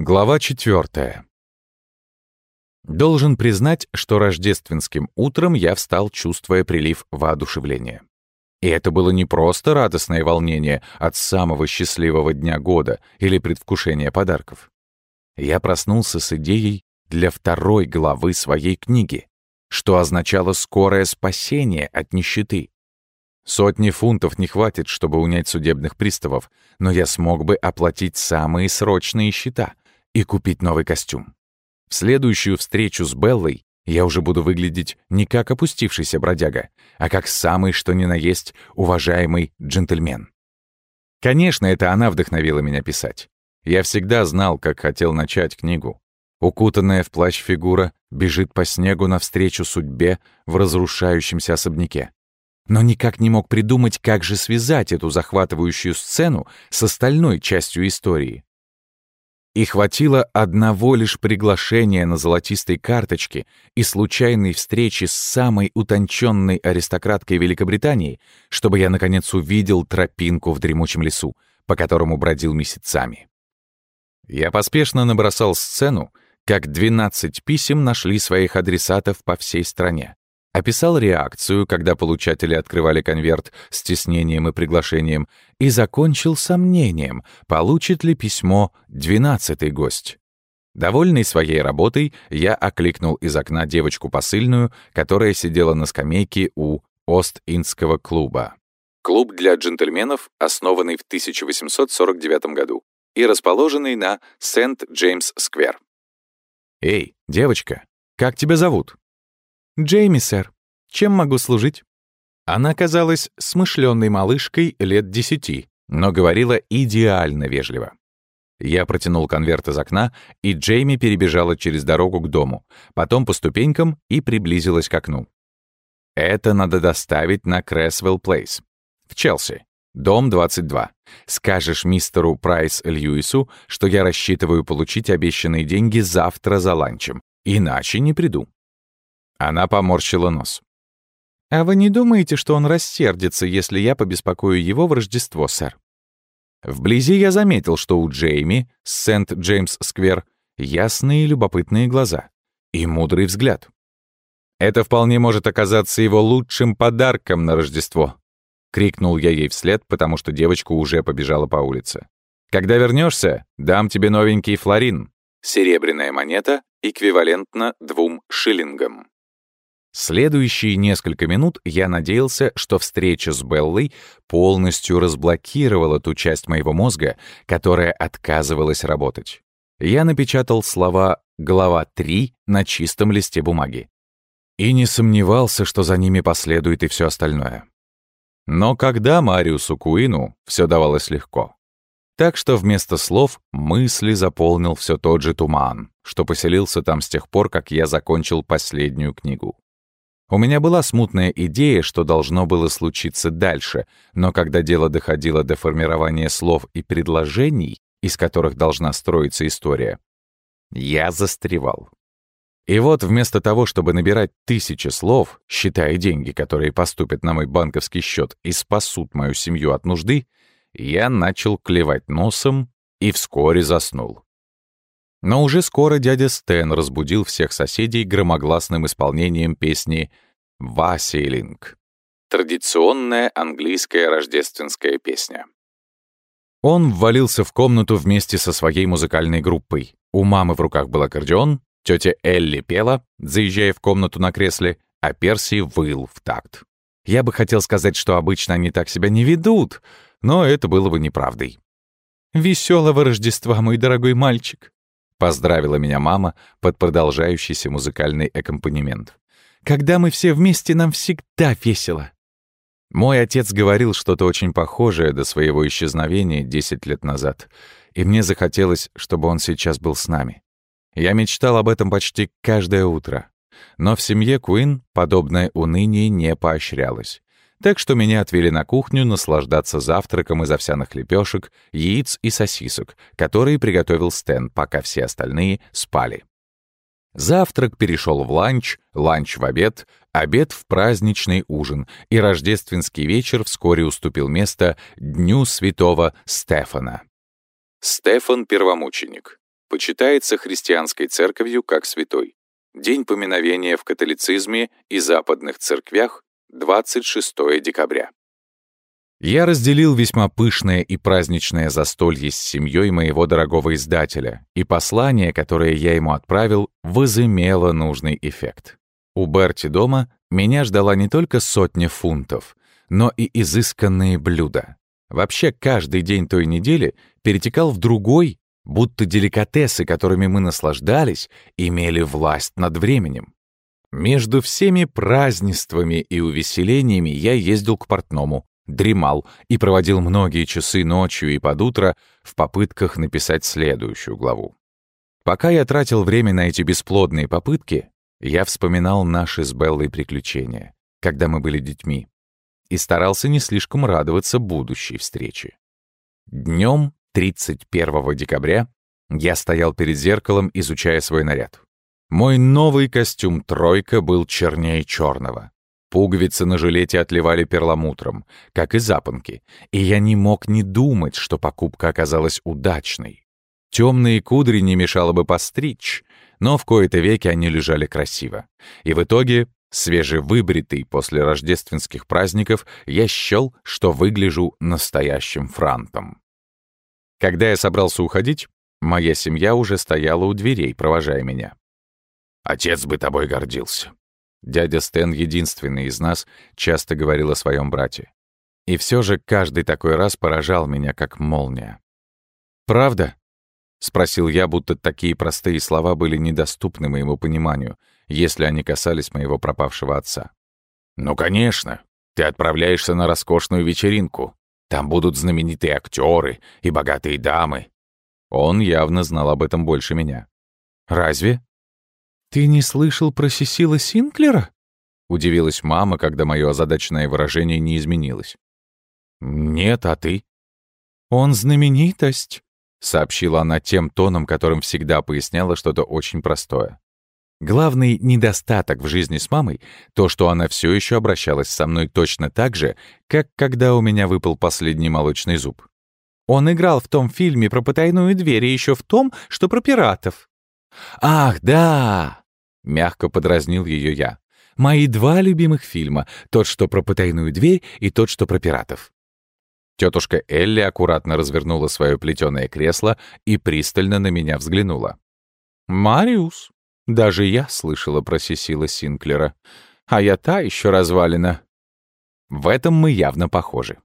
Глава четвертая. Должен признать, что рождественским утром я встал, чувствуя прилив воодушевления. И это было не просто радостное волнение от самого счастливого дня года или предвкушения подарков. Я проснулся с идеей для второй главы своей книги, что означало скорое спасение от нищеты. Сотни фунтов не хватит, чтобы унять судебных приставов, но я смог бы оплатить самые срочные счета — и купить новый костюм. В следующую встречу с Беллой я уже буду выглядеть не как опустившийся бродяга, а как самый что ни на есть уважаемый джентльмен. Конечно, это она вдохновила меня писать. Я всегда знал, как хотел начать книгу. Укутанная в плащ фигура бежит по снегу навстречу судьбе в разрушающемся особняке. Но никак не мог придумать, как же связать эту захватывающую сцену с остальной частью истории. И хватило одного лишь приглашения на золотистой карточке и случайной встречи с самой утонченной аристократкой Великобритании, чтобы я, наконец, увидел тропинку в дремучем лесу, по которому бродил месяцами. Я поспешно набросал сцену, как 12 писем нашли своих адресатов по всей стране описал реакцию, когда получатели открывали конверт с тиснением и приглашением, и закончил сомнением, получит ли письмо двенадцатый гость. Довольный своей работой, я окликнул из окна девочку посыльную, которая сидела на скамейке у Ост-Индского клуба. Клуб для джентльменов, основанный в 1849 году и расположенный на Сент-Джеймс-сквер. «Эй, девочка, как тебя зовут?» «Джейми, сэр. Чем могу служить?» Она казалась смышленой малышкой лет десяти, но говорила идеально вежливо. Я протянул конверт из окна, и Джейми перебежала через дорогу к дому, потом по ступенькам и приблизилась к окну. Это надо доставить на Крэсвелл Плейс. В Челси. Дом 22. Скажешь мистеру Прайс Льюису, что я рассчитываю получить обещанные деньги завтра за ланчем. Иначе не приду. Она поморщила нос. «А вы не думаете, что он рассердится, если я побеспокою его в Рождество, сэр?» Вблизи я заметил, что у Джейми Сент-Джеймс-сквер ясные любопытные глаза и мудрый взгляд. «Это вполне может оказаться его лучшим подарком на Рождество», — крикнул я ей вслед, потому что девочка уже побежала по улице. «Когда вернешься, дам тебе новенький флорин». Серебряная монета эквивалентна двум шиллингам. Следующие несколько минут я надеялся, что встреча с Беллой полностью разблокировала ту часть моего мозга, которая отказывалась работать. Я напечатал слова «глава 3» на чистом листе бумаги. И не сомневался, что за ними последует и все остальное. Но когда Мариусу Куину все давалось легко. Так что вместо слов мысли заполнил все тот же туман, что поселился там с тех пор, как я закончил последнюю книгу. У меня была смутная идея, что должно было случиться дальше, но когда дело доходило до формирования слов и предложений, из которых должна строиться история, я застревал. И вот вместо того, чтобы набирать тысячи слов, считая деньги, которые поступят на мой банковский счет и спасут мою семью от нужды, я начал клевать носом и вскоре заснул. Но уже скоро дядя Стэн разбудил всех соседей громогласным исполнением песни «Василинг» — традиционная английская рождественская песня. Он ввалился в комнату вместе со своей музыкальной группой. У мамы в руках был аккордеон, тетя Элли пела, заезжая в комнату на кресле, а Перси выл в такт. Я бы хотел сказать, что обычно они так себя не ведут, но это было бы неправдой. «Веселого Рождества, мой дорогой мальчик!» Поздравила меня мама под продолжающийся музыкальный аккомпанемент. «Когда мы все вместе, нам всегда весело». Мой отец говорил что-то очень похожее до своего исчезновения 10 лет назад, и мне захотелось, чтобы он сейчас был с нами. Я мечтал об этом почти каждое утро. Но в семье Куин подобное уныние не поощрялось. Так что меня отвели на кухню наслаждаться завтраком из овсяных лепешек, яиц и сосисок, которые приготовил Стэн, пока все остальные спали. Завтрак перешел в ланч, ланч в обед, обед в праздничный ужин, и рождественский вечер вскоре уступил место Дню Святого Стефана. Стефан — первомученик. почитается христианской церковью как святой. День поминовения в католицизме и западных церквях 26 декабря. Я разделил весьма пышное и праздничное застолье с семьей моего дорогого издателя, и послание, которое я ему отправил, возымело нужный эффект. У Берти дома меня ждала не только сотня фунтов, но и изысканные блюда. Вообще, каждый день той недели перетекал в другой, будто деликатесы, которыми мы наслаждались, имели власть над временем. Между всеми празднествами и увеселениями я ездил к портному, дремал и проводил многие часы ночью и под утро в попытках написать следующую главу. Пока я тратил время на эти бесплодные попытки, я вспоминал наши с Беллой приключения, когда мы были детьми, и старался не слишком радоваться будущей встрече. Днем 31 декабря я стоял перед зеркалом, изучая свой наряд. Мой новый костюм «тройка» был чернее черного. Пуговицы на жилете отливали перламутром, как и запонки, и я не мог не думать, что покупка оказалась удачной. Темные кудри не мешало бы постричь, но в кои-то веки они лежали красиво. И в итоге, свежевыбритый после рождественских праздников, я счел, что выгляжу настоящим франтом. Когда я собрался уходить, моя семья уже стояла у дверей, провожая меня. «Отец бы тобой гордился», Дядя Стэн, единственный из нас, часто говорил о своем брате. И все же каждый такой раз поражал меня, как молния. «Правда?» — спросил я, будто такие простые слова были недоступны моему пониманию, если они касались моего пропавшего отца. «Ну, конечно. Ты отправляешься на роскошную вечеринку. Там будут знаменитые актеры и богатые дамы». Он явно знал об этом больше меня. «Разве?» «Ты не слышал про Сесила Синклера?» — удивилась мама, когда мое озадаченное выражение не изменилось. «Нет, а ты?» «Он знаменитость», — сообщила она тем тоном, которым всегда поясняла что-то очень простое. Главный недостаток в жизни с мамой — то, что она все еще обращалась со мной точно так же, как когда у меня выпал последний молочный зуб. Он играл в том фильме про потайную дверь и еще в том, что про пиратов. «Ах, да!» — мягко подразнил ее я. «Мои два любимых фильма — тот, что про потайную дверь, и тот, что про пиратов». Тетушка Элли аккуратно развернула свое плетеное кресло и пристально на меня взглянула. «Мариус, даже я слышала про Сесила Синклера, а я та еще развалина». В этом мы явно похожи.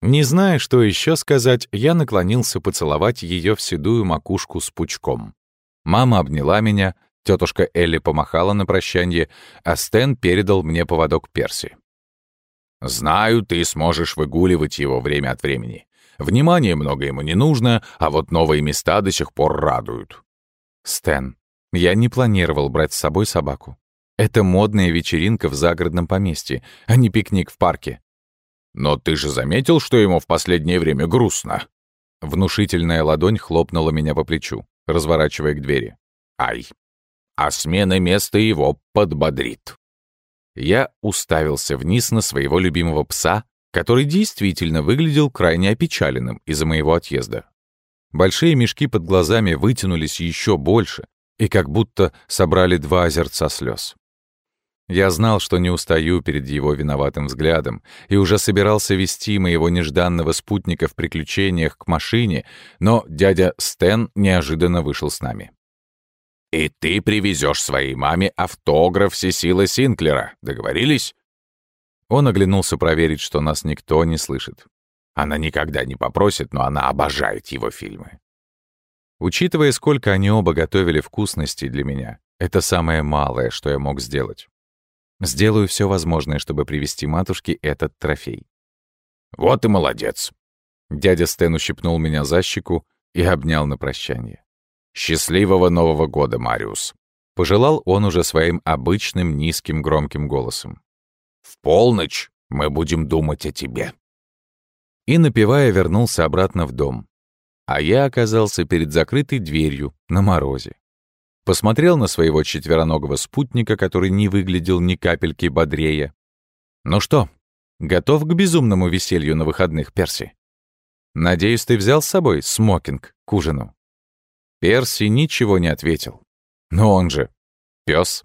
Не зная, что еще сказать, я наклонился поцеловать ее в седую макушку с пучком. Мама обняла меня, тетушка Элли помахала на прощание, а Стэн передал мне поводок Перси. «Знаю, ты сможешь выгуливать его время от времени. Внимания много ему не нужно, а вот новые места до сих пор радуют». «Стэн, я не планировал брать с собой собаку. Это модная вечеринка в загородном поместье, а не пикник в парке». «Но ты же заметил, что ему в последнее время грустно?» Внушительная ладонь хлопнула меня по плечу разворачивая к двери. «Ай! А смена места его подбодрит!» Я уставился вниз на своего любимого пса, который действительно выглядел крайне опечаленным из-за моего отъезда. Большие мешки под глазами вытянулись еще больше и как будто собрали два озерца слез. Я знал, что не устаю перед его виноватым взглядом, и уже собирался вести моего нежданного спутника в приключениях к машине, но дядя Стэн неожиданно вышел с нами. «И ты привезешь своей маме автограф Сесила Синклера. Договорились?» Он оглянулся проверить, что нас никто не слышит. Она никогда не попросит, но она обожает его фильмы. Учитывая, сколько они оба готовили вкусностей для меня, это самое малое, что я мог сделать. Сделаю все возможное, чтобы привести матушке этот трофей. «Вот и молодец!» Дядя Стэн ущипнул меня за щеку и обнял на прощание. «Счастливого Нового года, Мариус!» Пожелал он уже своим обычным низким громким голосом. «В полночь мы будем думать о тебе!» И, напевая, вернулся обратно в дом. А я оказался перед закрытой дверью на морозе. Посмотрел на своего четвероногого спутника, который не выглядел ни капельки бодрее. «Ну что, готов к безумному веселью на выходных, Перси? Надеюсь, ты взял с собой смокинг к ужину?» Перси ничего не ответил. Но он же пес.